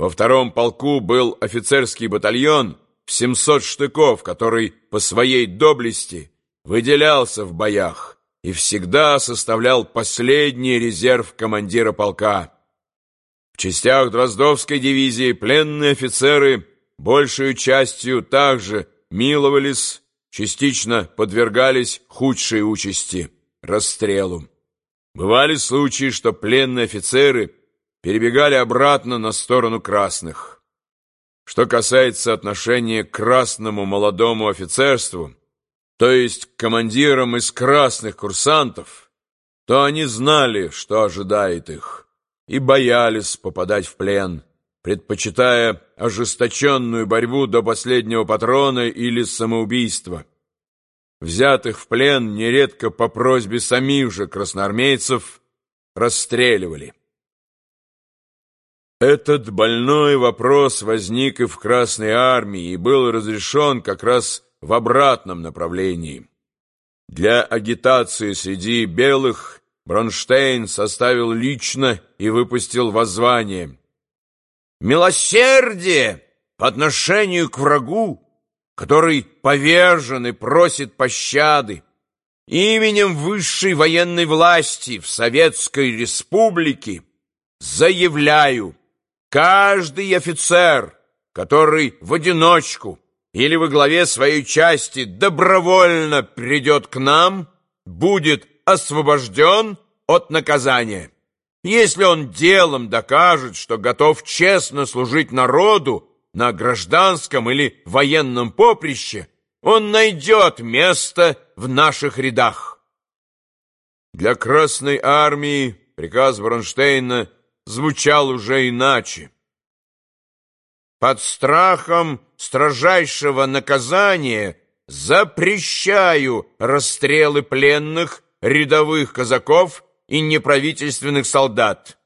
Во втором полку был офицерский батальон в 700 штыков, который по своей доблести выделялся в боях и всегда составлял последний резерв командира полка. В частях Дроздовской дивизии пленные офицеры большей частью также миловались, частично подвергались худшей участи – расстрелу. Бывали случаи, что пленные офицеры перебегали обратно на сторону красных. Что касается отношения к красному молодому офицерству, то есть к командирам из красных курсантов, то они знали, что ожидает их, и боялись попадать в плен, предпочитая ожесточенную борьбу до последнего патрона или самоубийства. Взятых в плен нередко по просьбе самих же красноармейцев расстреливали. Этот больной вопрос возник и в Красной армии и был разрешен как раз в обратном направлении. Для агитации среди белых Бронштейн составил лично и выпустил воззвание «Милосердие по отношению к врагу который повержен и просит пощады, именем высшей военной власти в Советской Республике заявляю, каждый офицер, который в одиночку или во главе своей части добровольно придет к нам, будет освобожден от наказания. Если он делом докажет, что готов честно служить народу, на гражданском или военном поприще, он найдет место в наших рядах. Для Красной Армии приказ Бронштейна звучал уже иначе. Под страхом строжайшего наказания запрещаю расстрелы пленных, рядовых казаков и неправительственных солдат.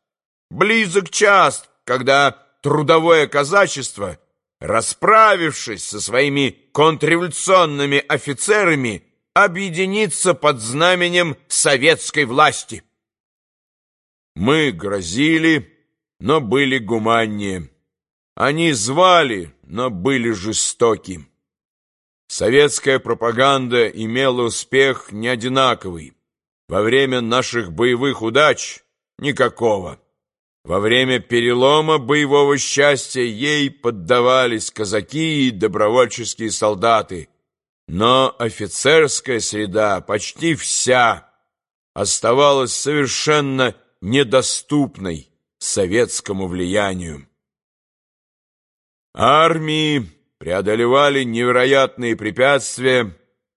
Близок час, когда трудовое казачество, расправившись со своими контрреволюционными офицерами, объединится под знаменем советской власти. Мы грозили, но были гуманнее. Они звали, но были жестоки. Советская пропаганда имела успех неодинаковый. Во время наших боевых удач никакого. Во время перелома боевого счастья ей поддавались казаки и добровольческие солдаты, но офицерская среда почти вся оставалась совершенно недоступной советскому влиянию. Армии преодолевали невероятные препятствия,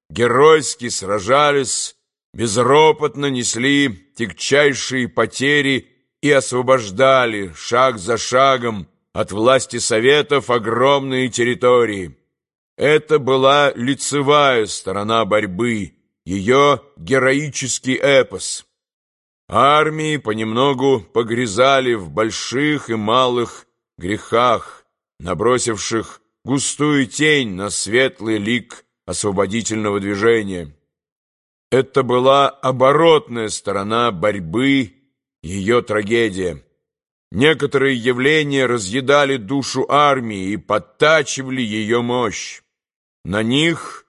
геройски сражались, безропотно несли тягчайшие потери и освобождали шаг за шагом от власти Советов огромные территории. Это была лицевая сторона борьбы, ее героический эпос. Армии понемногу погрязали в больших и малых грехах, набросивших густую тень на светлый лик освободительного движения. Это была оборотная сторона борьбы ее трагедия. Некоторые явления разъедали душу армии и подтачивали ее мощь. На них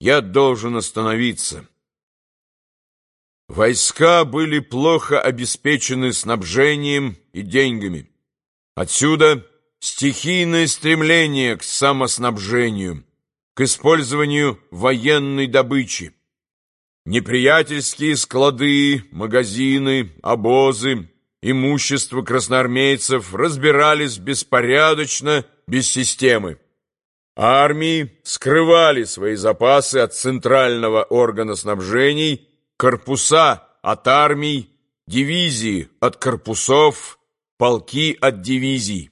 я должен остановиться. Войска были плохо обеспечены снабжением и деньгами. Отсюда стихийное стремление к самоснабжению, к использованию военной добычи. Неприятельские склады, магазины, обозы, имущество красноармейцев разбирались беспорядочно, без системы. Армии скрывали свои запасы от центрального органа снабжений, корпуса от армий, дивизии от корпусов, полки от дивизий.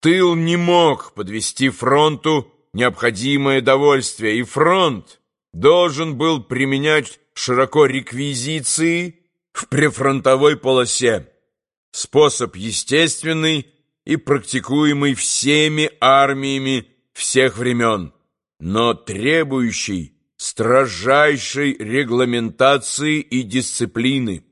Тыл не мог подвести фронту необходимое довольствие, и фронт должен был применять широко реквизиции в прифронтовой полосе, способ естественный и практикуемый всеми армиями всех времен, но требующий строжайшей регламентации и дисциплины.